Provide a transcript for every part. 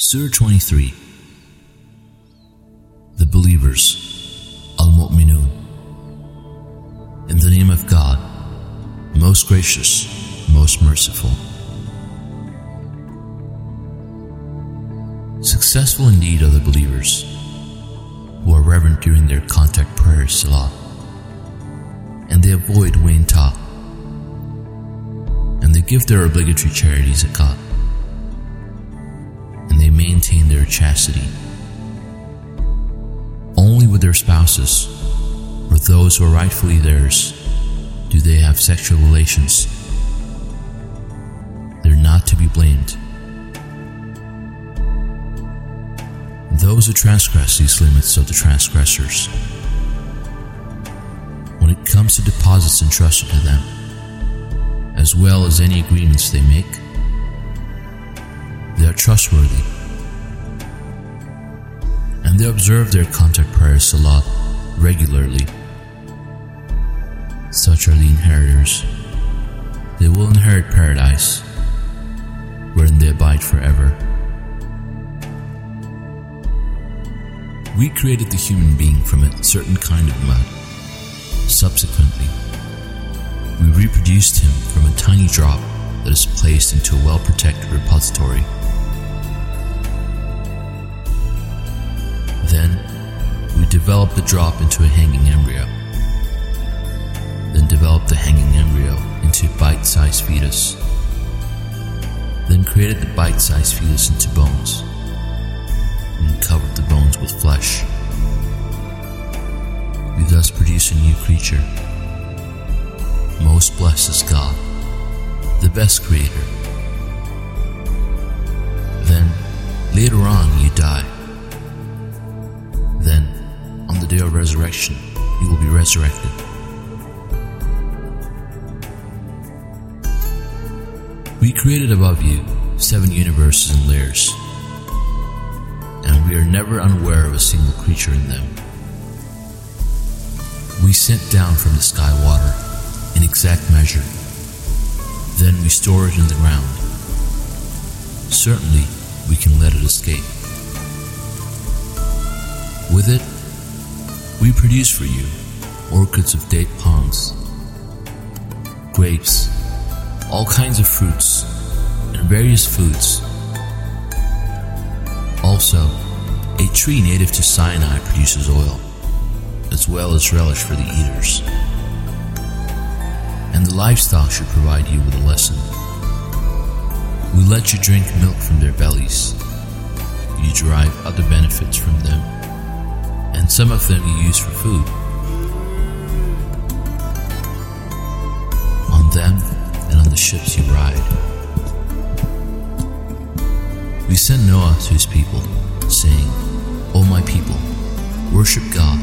Surah 23 The Believers Al Mu'minun In the name of God, most gracious, most merciful. Successful indeed are the believers who are reverent during their contact prayer salah, and they avoid vain talk, and they give their obligatory charities and they maintain their chastity. Only with their spouses, or those who are rightfully theirs, do they have sexual relations. They're not to be blamed. Those who transgress these limits are the transgressors. When it comes to deposits entrusted to them, as well as any agreements they make, they are trustworthy. And they observe their contact prayer salah regularly. Such are the inheritors. They will inherit paradise, wherein they abide forever. We created the human being from a certain kind of mud. Subsequently, we reproduced him from a tiny drop that is placed into a well protected repository. We developed the drop into a hanging embryo. Then developed the hanging embryo into bite sized fetus. Then created the bite sized fetus into bones and covered the bones with flesh. We thus produce a new creature. Most blessed is God, the best creator. Then, later on, you die. Day of resurrection, you will be resurrected. We created above you seven universes and layers and we are never unaware of a single creature in them. We sent down from the sky water in exact measure. Then we store it in the ground. Certainly, we can let it escape. With it, we produce for you orchids of date palms, grapes, all kinds of fruits, and various foods. Also, a tree native to Sinai produces oil, as well as relish for the eaters. And the livestock should provide you with a lesson. We let you drink milk from their bellies. You derive other benefits from them, and some of them you use for food. On them and on the ships you ride. We sent Noah to his people, saying, O my people, worship God.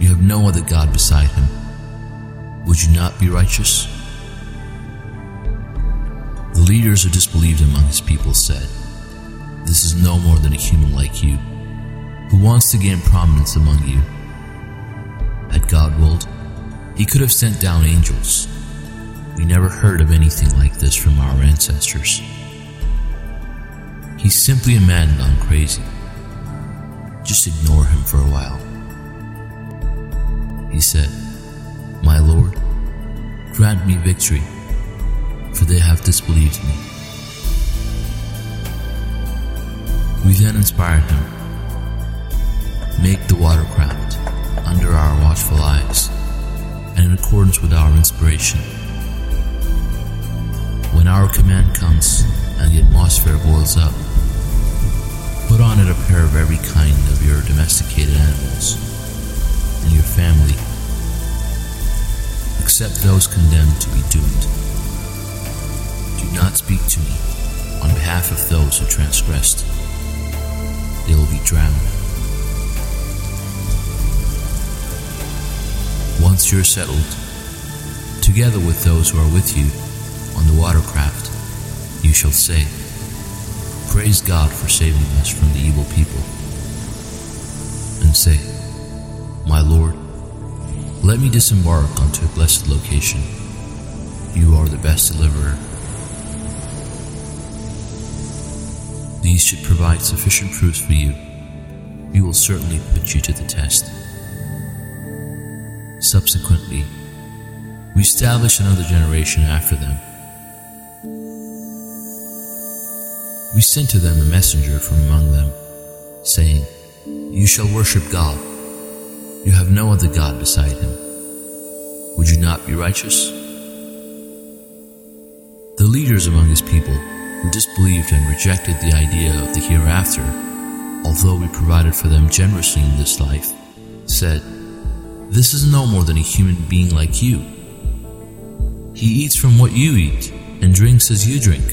You have no other God beside him. Would you not be righteous? The leaders who disbelieved among his people said, This is no more than a human like you, who wants to gain prominence among you. Had God willed, he could have sent down angels. We never heard of anything like this from our ancestors. He's simply a man gone crazy. Just ignore him for a while. He said, My Lord, grant me victory, for they have disbelieved me. We then inspired him Make the watercraft under our watchful eyes and in accordance with our inspiration. When our command comes and the atmosphere boils up, Put on it a pair of every kind of your domesticated animals and your family, except those condemned to be doomed. Do not speak to me on behalf of those who transgressed. They will be drowned. Once you're settled, together with those who are with you on the watercraft, you shall say, Praise God for saving us from the evil people. And say, My Lord, let me disembark onto a blessed location. You are the best deliverer. These should provide sufficient proofs for you, we will certainly put you to the test. Subsequently, we established another generation after them. We sent to them a messenger from among them, saying, You shall worship God. You have no other God beside him. Would you not be righteous? The leaders among his people, who disbelieved and rejected the idea of the hereafter, although we provided for them generously in this life, said, This is no more than a human being like you. He eats from what you eat and drinks as you drink.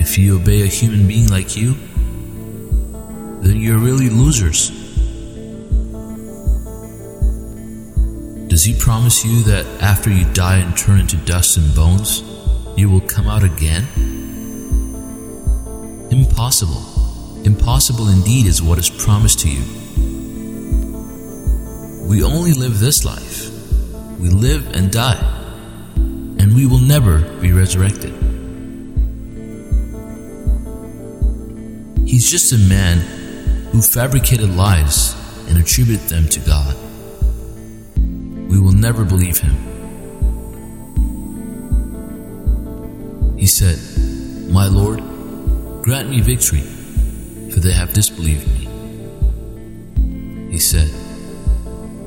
If you obey a human being like you, then you're really losers. Does he promise you that after you die and turn into dust and bones, you will come out again? Impossible. Impossible indeed is what is promised to you. We only live this life. We live and die, and we will never be resurrected. He's just a man who fabricated lies and attributed them to God we will never believe him. He said, My Lord, grant me victory, for they have disbelieved me. He said,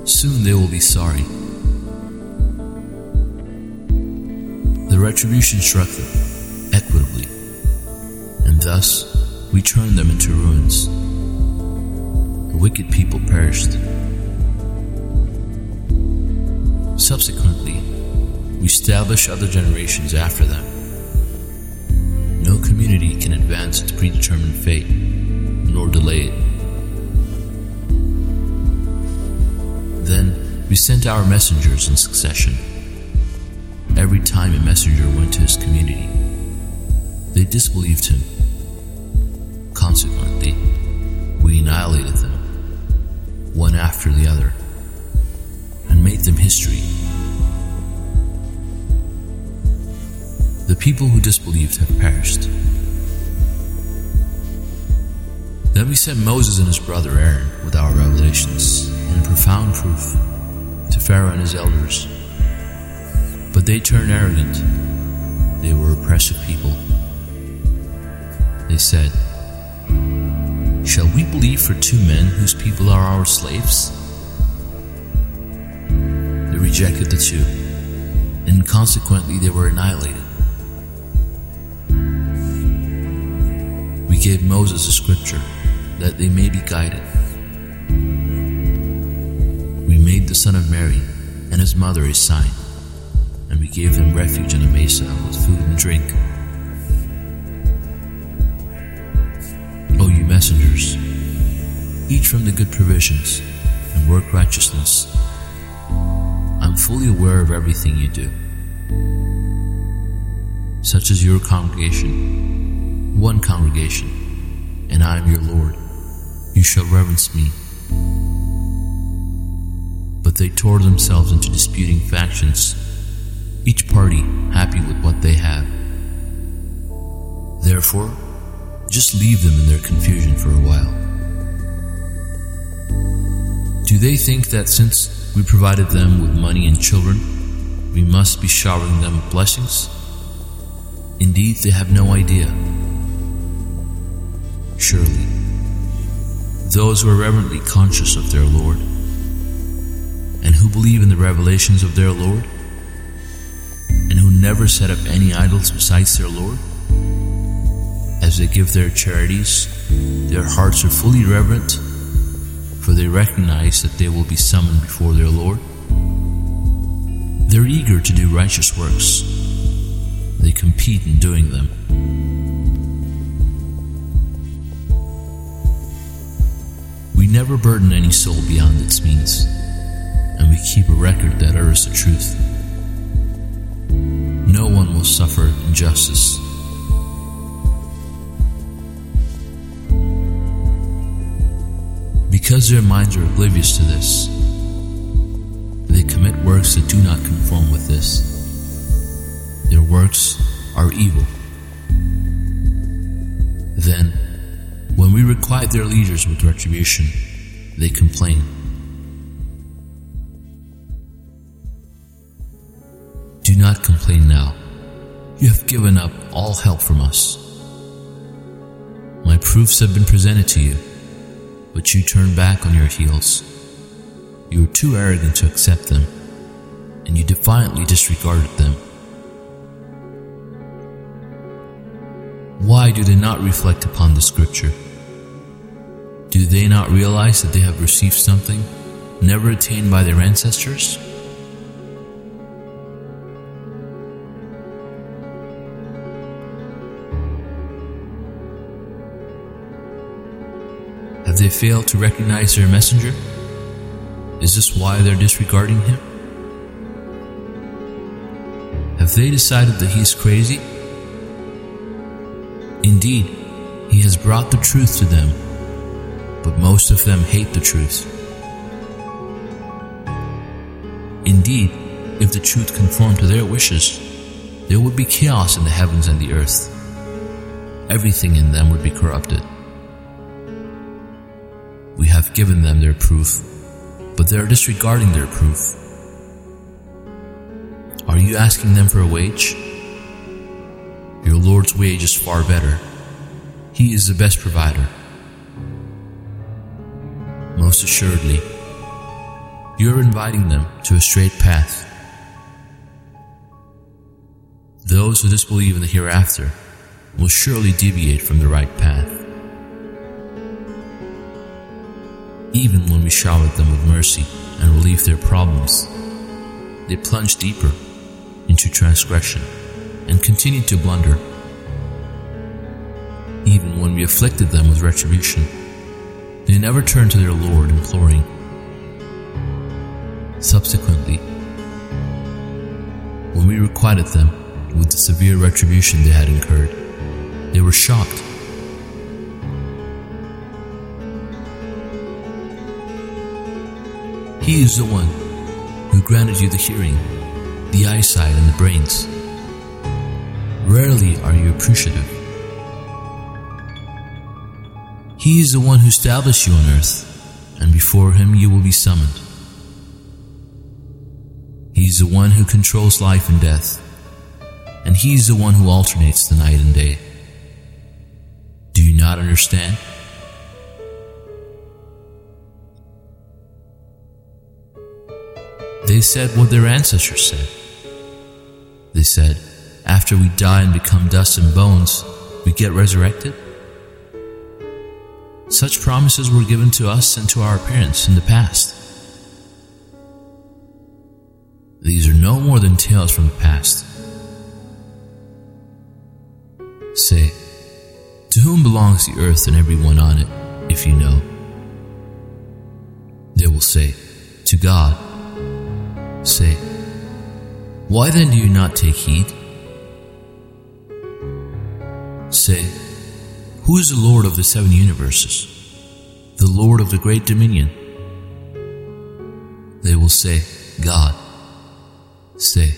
Soon they will be sorry. The retribution struck them equitably, and thus we turned them into ruins. The wicked people perished. Subsequently, we establish other generations after them. No community can advance its predetermined fate, nor delay it. Then we sent our messengers in succession. Every time a messenger went to his community, they disbelieved him. Consequently, we annihilated them, one after the other and made them history. The people who disbelieved have perished. Then we sent Moses and his brother Aaron with our revelations and a profound proof to Pharaoh and his elders. But they turned arrogant. They were oppressive people. They said, Shall we believe for two men whose people are our slaves? They rejected the two, and consequently they were annihilated. We gave Moses a scripture that they may be guided. We made the son of Mary and his mother a sign, and we gave them refuge in a mesa with food and drink. O you messengers, eat from the good provisions and work righteousness I'm fully aware of everything you do. Such as your congregation, one congregation, and I am your Lord. You shall reverence me. But they tore themselves into disputing factions, each party happy with what they have. Therefore, just leave them in their confusion for a while. Do they think that since we provided them with money and children. We must be showering them with blessings. Indeed, they have no idea. Surely, those who are reverently conscious of their Lord and who believe in the revelations of their Lord and who never set up any idols besides their Lord, as they give their charities, their hearts are fully reverent for they recognize that they will be summoned before their Lord. They're eager to do righteous works. They compete in doing them. Never burden any soul beyond its means, and we keep a record that utters the truth. No one will suffer injustice Because their minds are oblivious to this, they commit works that do not conform with this. Their works are evil. Then, when we requite their leaders with retribution, they complain. Do not complain now. You have given up all help from us. My proofs have been presented to you, but you turn back on your heels. You were too arrogant to accept them, and you defiantly disregarded them. Why do they not reflect upon the scripture? Do they not realize that they have received something never attained by their ancestors? Have they failed to recognize their messenger? Is this why they're disregarding him? Have they decided that he's crazy? Indeed, he has brought the truth to them, but most of them hate the truth. Indeed, if the truth conformed to their wishes, there would be chaos in the heavens and the earth. Everything in them would be corrupted. We have given them their proof, but they are disregarding their proof. Are you asking them for a wage? Your Lord's wage is far better. He is the best provider. Most assuredly, you are inviting them to a straight path. Those who disbelieve in the hereafter will surely deviate from the right path. Even when we showered them with mercy and relieved their problems, they plunged deeper into transgression and continued to blunder. Even when we afflicted them with retribution, they never turned to their Lord imploring. Subsequently, when we requited them with the severe retribution they had incurred, they were shocked He is the one who granted you the hearing, the eyesight, and the brains. Rarely are you appreciative. He is the one who established you on earth, and before him you will be summoned. He is the one who controls life and death, and he is the one who alternates the night and day. Do you not understand? They said what their ancestors said. They said, after we die and become dust and bones, we get resurrected. Such promises were given to us and to our parents in the past. These are no more than tales from the past. Say, to whom belongs the earth and everyone on it, if you know? They will say, to God Say, Why then do you not take heed? Say, Who is the Lord of the seven universes? The Lord of the great dominion? They will say, God. Say,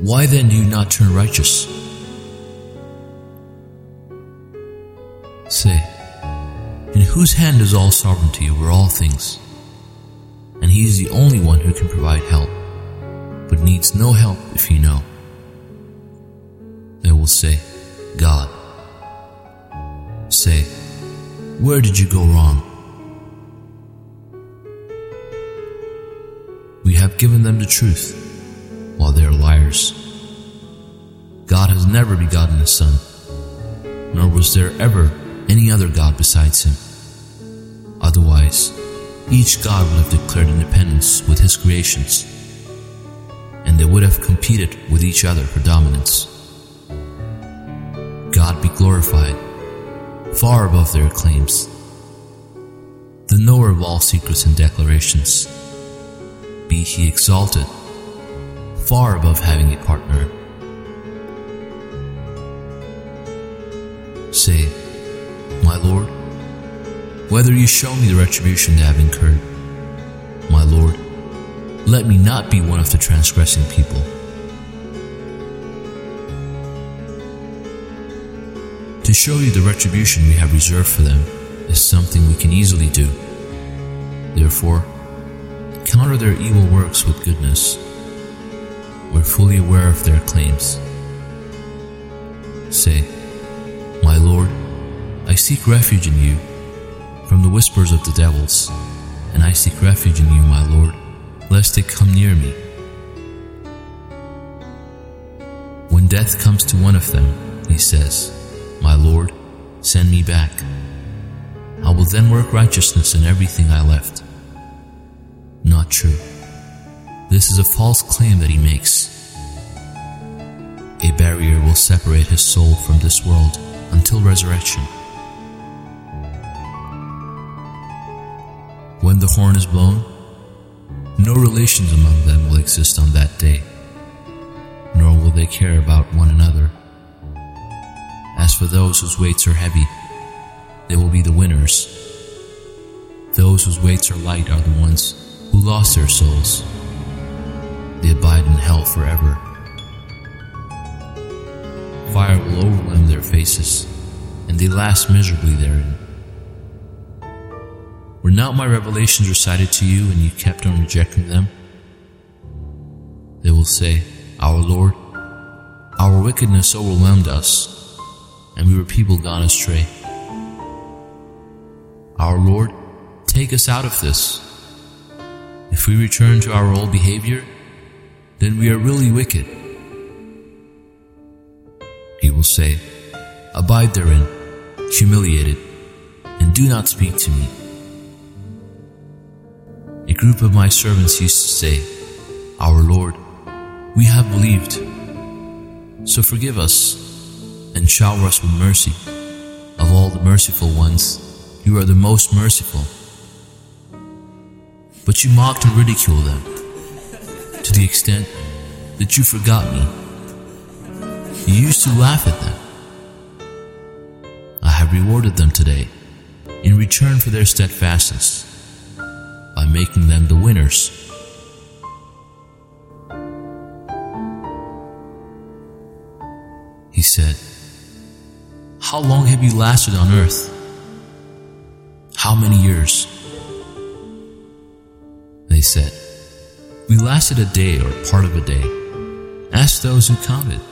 Why then do you not turn righteous? Say, In whose hand is all sovereignty over all things? and He is the only one who can provide help, but needs no help if you know. They will say, God. Say, Where did you go wrong? We have given them the truth, while they are liars. God has never begotten a son, nor was there ever any other God besides him. Otherwise, each god would have declared independence with his creations, and they would have competed with each other for dominance. God be glorified, far above their claims, the knower of all secrets and declarations. Be he exalted, far above having a partner. Say, My Lord, whether you show me the retribution they have incurred. My Lord, let me not be one of the transgressing people. Show you the retribution we have reserved for them is something we can easily do. Therefore, counter their evil works with goodness. We're fully aware of their claims. Say, My Lord, I seek refuge in you from the whispers of the devils, and I seek refuge in you, my Lord, lest they come near me. When death comes to one of them, he says, My Lord, send me back. I will then work righteousness in everything I left. Not true. This is a false claim that he makes. A barrier will separate his soul from this world until resurrection. When the horn is blown, no relations among them will exist on that day, nor will they care about one another. As for those whose weights are heavy, they will be the winners. Those whose weights are light are the ones who lost their souls. They abide in hell forever. Fire will overwhelm their faces, and they last miserably therein. Were not my revelations recited to you and you kept on rejecting them? They will say, Our Lord, our wickedness overwhelmed us, and we were people gone astray. Our Lord, take us out of this. If we return to our old behavior, then we are really wicked. He will say, Abide therein, humiliated, and do not speak to me A group of my servants used to say, Our Lord, we have believed, so forgive us and shower us with mercy. Of all the merciful ones, you are the most merciful. But you mocked and ridiculed them to the extent that you forgot me. You used to laugh at them. I have rewarded them today in return for their steadfastness by making them the winners. He said, How long have you lasted on earth? How many years? They said, We lasted a day or part of a day. Ask those who counted.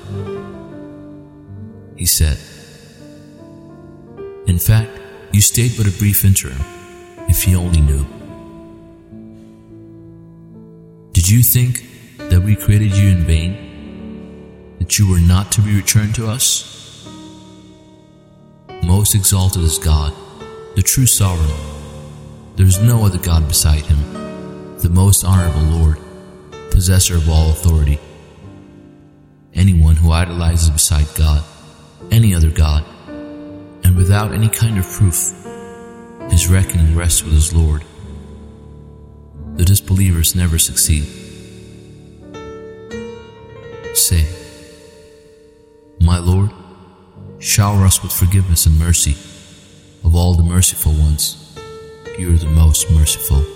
He said, In fact, you stayed but a brief interim, if you only knew. Did you think that we created you in vain? That you were not to be returned to us? Most exalted is God, the true sovereign. There is no other God beside him, the most honorable Lord, possessor of all authority. Anyone who idolizes beside God, any other God, and without any kind of proof, his reckoning rests with his Lord the disbelievers never succeed. Say, My Lord, shower us with forgiveness and mercy. Of all the merciful ones, you are the most merciful.